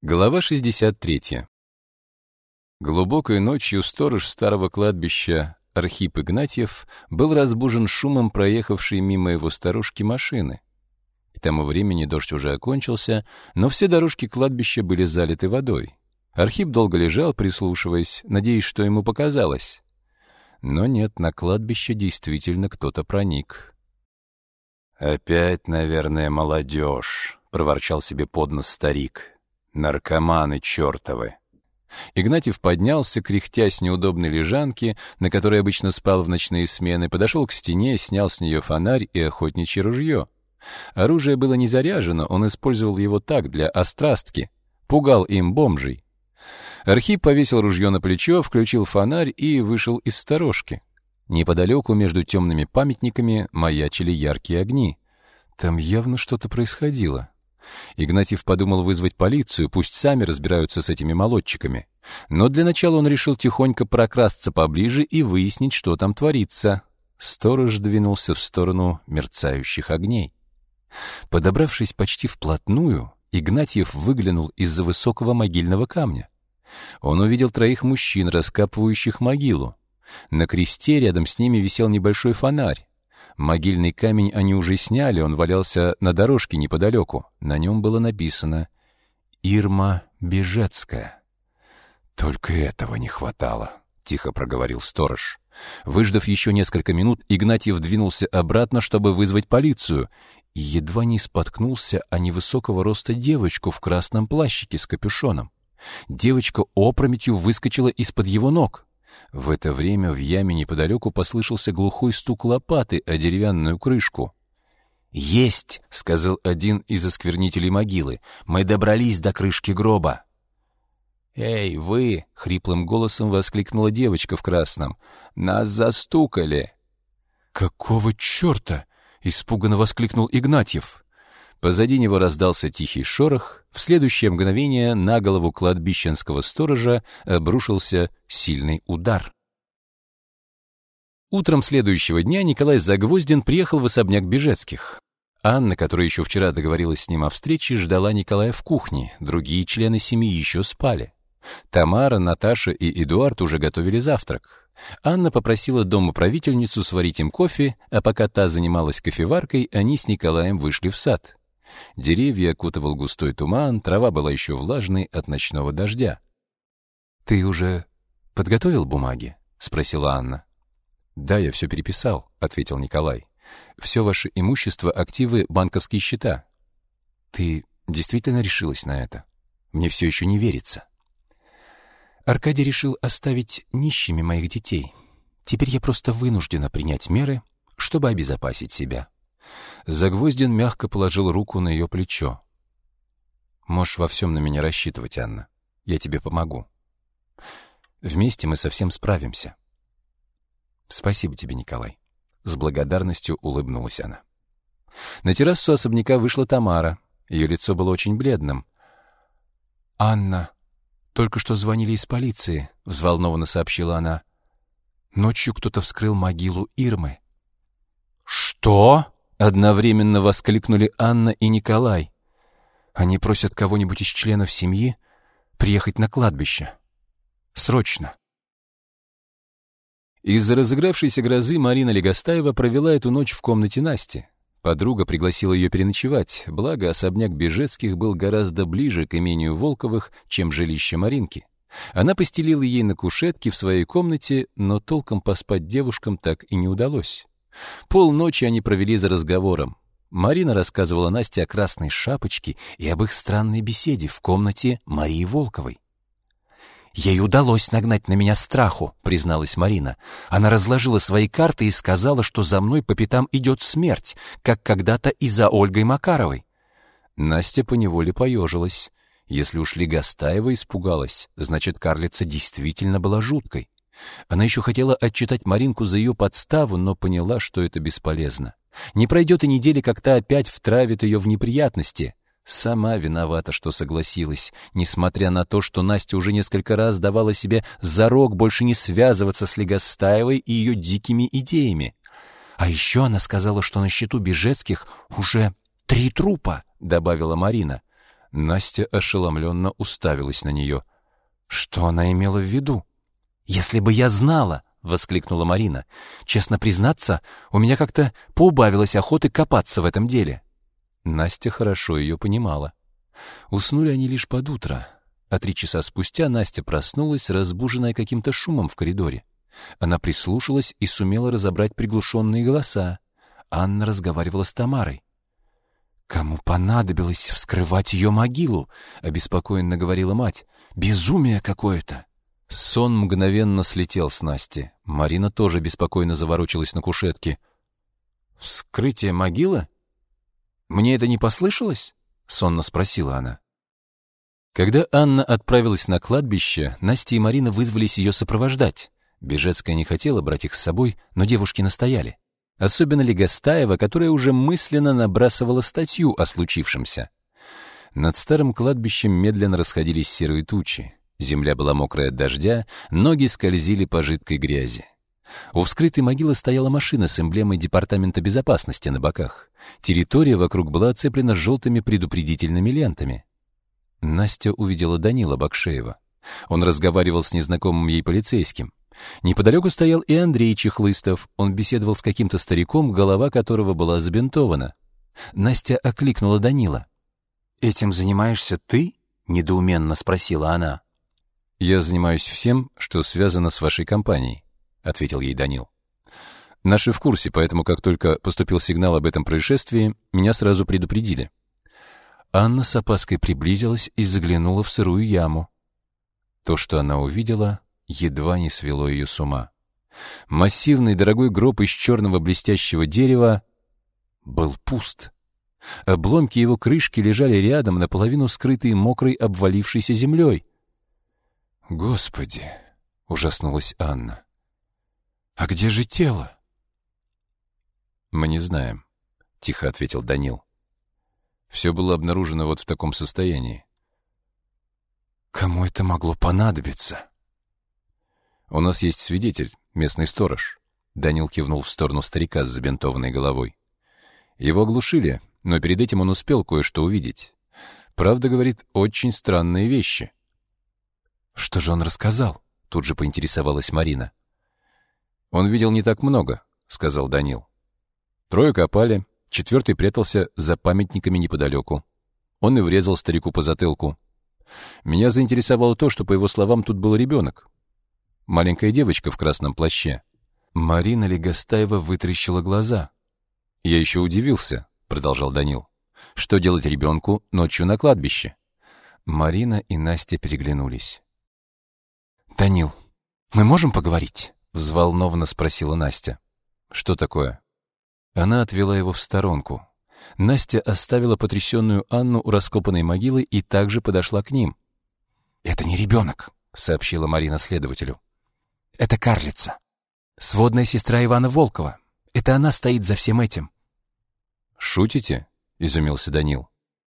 Глава 63. Глубокой ночью сторож старого кладбища Архип Игнатьев был разбужен шумом проехавшей мимо его старушки машины. К тому времени дождь уже окончился, но все дорожки кладбища были залиты водой. Архип долго лежал, прислушиваясь, надеясь, что ему показалось. Но нет, на кладбище действительно кто-то проник. «Опять, наверное, молодежь», — проворчал себе под нос старик. Наркоманы чертовы. Игнатьев поднялся, кряхтя с неудобной лежанки, на которой обычно спал в ночные смены, подошел к стене, снял с нее фонарь и охотничье ружье. Оружие было не заряжено, он использовал его так, для острастки. Пугал им бомжей. Архип повесил ружье на плечо, включил фонарь и вышел из сторожки. Неподалеку, между темными памятниками, маячили яркие огни. Там явно что-то происходило. Игнатьев подумал вызвать полицию, пусть сами разбираются с этими молодчиками. Но для начала он решил тихонько прокрасться поближе и выяснить, что там творится. Сторож двинулся в сторону мерцающих огней. Подобравшись почти вплотную, Игнатьев выглянул из-за высокого могильного камня. Он увидел троих мужчин, раскапывающих могилу. На кресте рядом с ними висел небольшой фонарь. Могильный камень они уже сняли, он валялся на дорожке неподалеку. На нем было написано «Ирма Бежецкая». «Только этого не хватало», — тихо проговорил сторож. Выждав еще несколько минут, Игнатьев двинулся обратно, чтобы вызвать полицию, и едва не споткнулся о невысокого роста девочку в красном плащике с капюшоном. Девочка опрометью выскочила из-под его ног. В это время в яме неподалеку послышался глухой стук лопаты о деревянную крышку. «Есть!» — сказал один из осквернителей могилы. «Мы добрались до крышки гроба». «Эй, вы!» — хриплым голосом воскликнула девочка в красном. «Нас застукали!» «Какого черта?» — испуганно воскликнул Игнатьев. Позади него раздался тихий шорох, в следующее мгновение на голову кладбищенского сторожа обрушился сильный удар. Утром следующего дня Николай Загвоздин приехал в особняк Бежецких. Анна, которая еще вчера договорилась с ним о встрече, ждала Николая в кухне, другие члены семьи еще спали. Тамара, Наташа и Эдуард уже готовили завтрак. Анна попросила домоправительницу сварить им кофе, а пока та занималась кофеваркой, они с Николаем вышли в сад. Деревья окутывал густой туман, трава была еще влажной от ночного дождя. «Ты уже подготовил бумаги?» — спросила Анна. «Да, я все переписал», — ответил Николай. «Все ваше имущество, активы, банковские счета». «Ты действительно решилась на это? Мне все еще не верится». Аркадий решил оставить нищими моих детей. Теперь я просто вынуждена принять меры, чтобы обезопасить себя. Загвоздин мягко положил руку на ее плечо. «Можешь во всем на меня рассчитывать, Анна. Я тебе помогу. Вместе мы совсем справимся». «Спасибо тебе, Николай». С благодарностью улыбнулась она. На террасу особняка вышла Тамара. Ее лицо было очень бледным. «Анна, только что звонили из полиции», — взволнованно сообщила она. «Ночью кто-то вскрыл могилу Ирмы». «Что?» Одновременно воскликнули Анна и Николай. Они просят кого-нибудь из членов семьи приехать на кладбище. Срочно. Из-за разыгравшейся грозы Марина Легостаева провела эту ночь в комнате Насти. Подруга пригласила ее переночевать, благо особняк Бежецких был гораздо ближе к имению Волковых, чем жилище Маринки. Она постелила ей на кушетке в своей комнате, но толком поспать девушкам так и не удалось. Полночи они провели за разговором. Марина рассказывала Насте о красной шапочке и об их странной беседе в комнате Марии Волковой. «Ей удалось нагнать на меня страху», — призналась Марина. «Она разложила свои карты и сказала, что за мной по пятам идет смерть, как когда-то и за Ольгой Макаровой». Настя поневоле поежилась. Если уж Легостаева испугалась, значит, карлица действительно была жуткой. Она еще хотела отчитать Маринку за ее подставу, но поняла, что это бесполезно. Не пройдет и недели, как та опять втравит ее в неприятности. Сама виновата, что согласилась, несмотря на то, что Настя уже несколько раз давала себе зарок больше не связываться с Легостаевой и ее дикими идеями. А еще она сказала, что на счету Бежецких уже три трупа, добавила Марина. Настя ошеломленно уставилась на нее. Что она имела в виду? «Если бы я знала!» — воскликнула Марина. «Честно признаться, у меня как-то поубавилось охоты копаться в этом деле». Настя хорошо ее понимала. Уснули они лишь под утро, а три часа спустя Настя проснулась, разбуженная каким-то шумом в коридоре. Она прислушалась и сумела разобрать приглушенные голоса. Анна разговаривала с Тамарой. «Кому понадобилось вскрывать ее могилу?» — обеспокоенно говорила мать. «Безумие какое-то!» Сон мгновенно слетел с Насти. Марина тоже беспокойно заворочилась на кушетке. «Вскрытие могилы? Мне это не послышалось?» — сонно спросила она. Когда Анна отправилась на кладбище, Настя и Марина вызвались ее сопровождать. Бежецкая не хотела брать их с собой, но девушки настояли. Особенно Легостаева, которая уже мысленно набрасывала статью о случившемся. Над старым кладбищем медленно расходились серые тучи. Земля была мокрая от дождя, ноги скользили по жидкой грязи. У вскрытой могилы стояла машина с эмблемой Департамента безопасности на боках. Территория вокруг была оцеплена желтыми предупредительными лентами. Настя увидела Данила Бакшеева. Он разговаривал с незнакомым ей полицейским. Неподалеку стоял и Андрей Чехлыстов. Он беседовал с каким-то стариком, голова которого была забинтована. Настя окликнула Данила. «Этим занимаешься ты?» — недоуменно спросила она. «Я занимаюсь всем, что связано с вашей компанией», — ответил ей Данил. «Наши в курсе, поэтому как только поступил сигнал об этом происшествии, меня сразу предупредили». Анна с опаской приблизилась и заглянула в сырую яму. То, что она увидела, едва не свело ее с ума. Массивный дорогой гроб из черного блестящего дерева был пуст. Обломки его крышки лежали рядом, наполовину скрытые мокрой обвалившейся землей. «Господи!» — ужаснулась Анна. «А где же тело?» «Мы не знаем», — тихо ответил Данил. «Все было обнаружено вот в таком состоянии». «Кому это могло понадобиться?» «У нас есть свидетель, местный сторож». Данил кивнул в сторону старика с забинтованной головой. Его оглушили, но перед этим он успел кое-что увидеть. Правда, говорит, очень странные вещи. «Что же он рассказал?» — тут же поинтересовалась Марина. «Он видел не так много», — сказал Данил. Трое копали, четвертый прятался за памятниками неподалеку. Он и врезал старику по затылку. Меня заинтересовало то, что, по его словам, тут был ребенок маленькая девочка в красном плаще. Марина Легостаева вытрящила глаза. «Я еще удивился», — продолжал Данил. «Что делать ребенку ночью на кладбище?» Марина и Настя переглянулись. «Данил, мы можем поговорить?» — взволнованно спросила Настя. «Что такое?» Она отвела его в сторонку. Настя оставила потрясенную Анну у раскопанной могилы и также подошла к ним. «Это не ребенок», — сообщила Марина следователю. Это карлица. Сводная сестра Ивана Волкова. Это она стоит за всем этим. «Шутите?» — изумился Данил.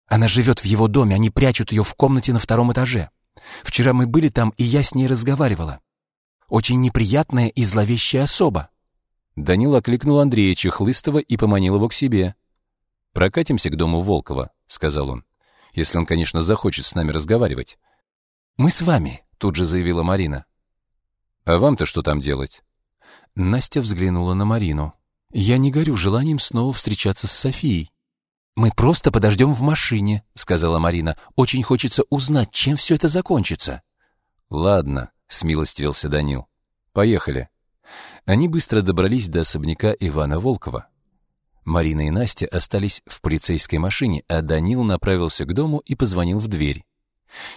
«Она живет в его доме, они прячут ее в комнате на втором этаже. Вчера мы были там, и я с ней разговаривала. Очень неприятная и зловещая особа». Данил окликнул Андрея Чехлыстова и поманил его к себе. «Прокатимся к дому Волкова», — сказал он, «если он, конечно, захочет с нами разговаривать». «Мы с вами», — тут же заявила Марина. А вам-то что там делать? Настя взглянула на Марину. Я не горю желанием снова встречаться с Софией. Мы просто подождем в машине, сказала Марина. Очень хочется узнать, чем все это закончится. Ладно, смилостивился Данил. Поехали. Они быстро добрались до особняка Ивана Волкова. Марина и Настя остались в полицейской машине, а Данил направился к дому и позвонил в дверь.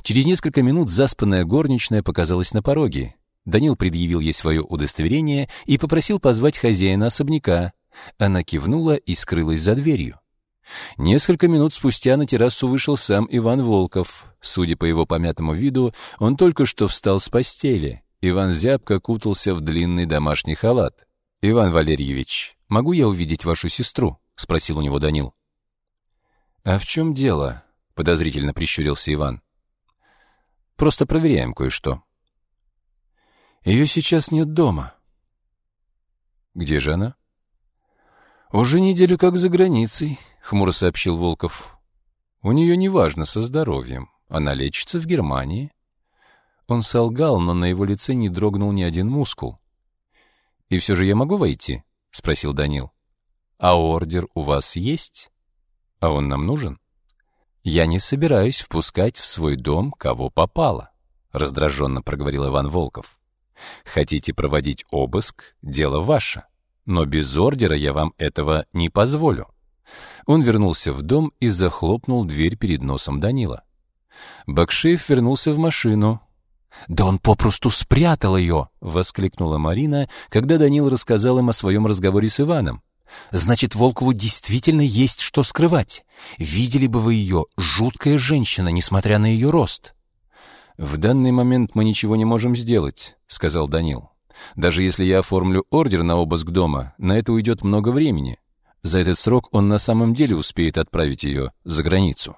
Через несколько минут заспанная горничная показалась на пороге. Данил предъявил ей свое удостоверение и попросил позвать хозяина особняка. Она кивнула и скрылась за дверью. Несколько минут спустя на террасу вышел сам Иван Волков. Судя по его помятому виду, он только что встал с постели. Иван зябко кутался в длинный домашний халат. «Иван Валерьевич, могу я увидеть вашу сестру?» — спросил у него Данил. «А в чем дело?» — подозрительно прищурился Иван. «Просто проверяем кое-что». Ее сейчас нет дома. Где же она? Уже неделю как за границей, хмуро сообщил Волков. У нее неважно со здоровьем. Она лечится в Германии. Он солгал, но на его лице не дрогнул ни один мускул. «И все же я могу войти?» — спросил Данил. «А ордер у вас есть? А он нам нужен?» «Я не собираюсь впускать в свой дом, кого попало», — раздраженно проговорил Иван Волков. «Хотите проводить обыск — дело ваше, но без ордера я вам этого не позволю». Он вернулся в дом и захлопнул дверь перед носом Данила. Бакшеев вернулся в машину. «Да он попросту спрятал ее!» — воскликнула Марина, когда Данил рассказал им о своем разговоре с Иваном. «Значит, Волкову действительно есть что скрывать. Видели бы вы ее, жуткая женщина, несмотря на ее рост». «В данный момент мы ничего не можем сделать», — сказал Данил. «Даже если я оформлю ордер на обыск дома, на это уйдет много времени. За этот срок он на самом деле успеет отправить ее за границу».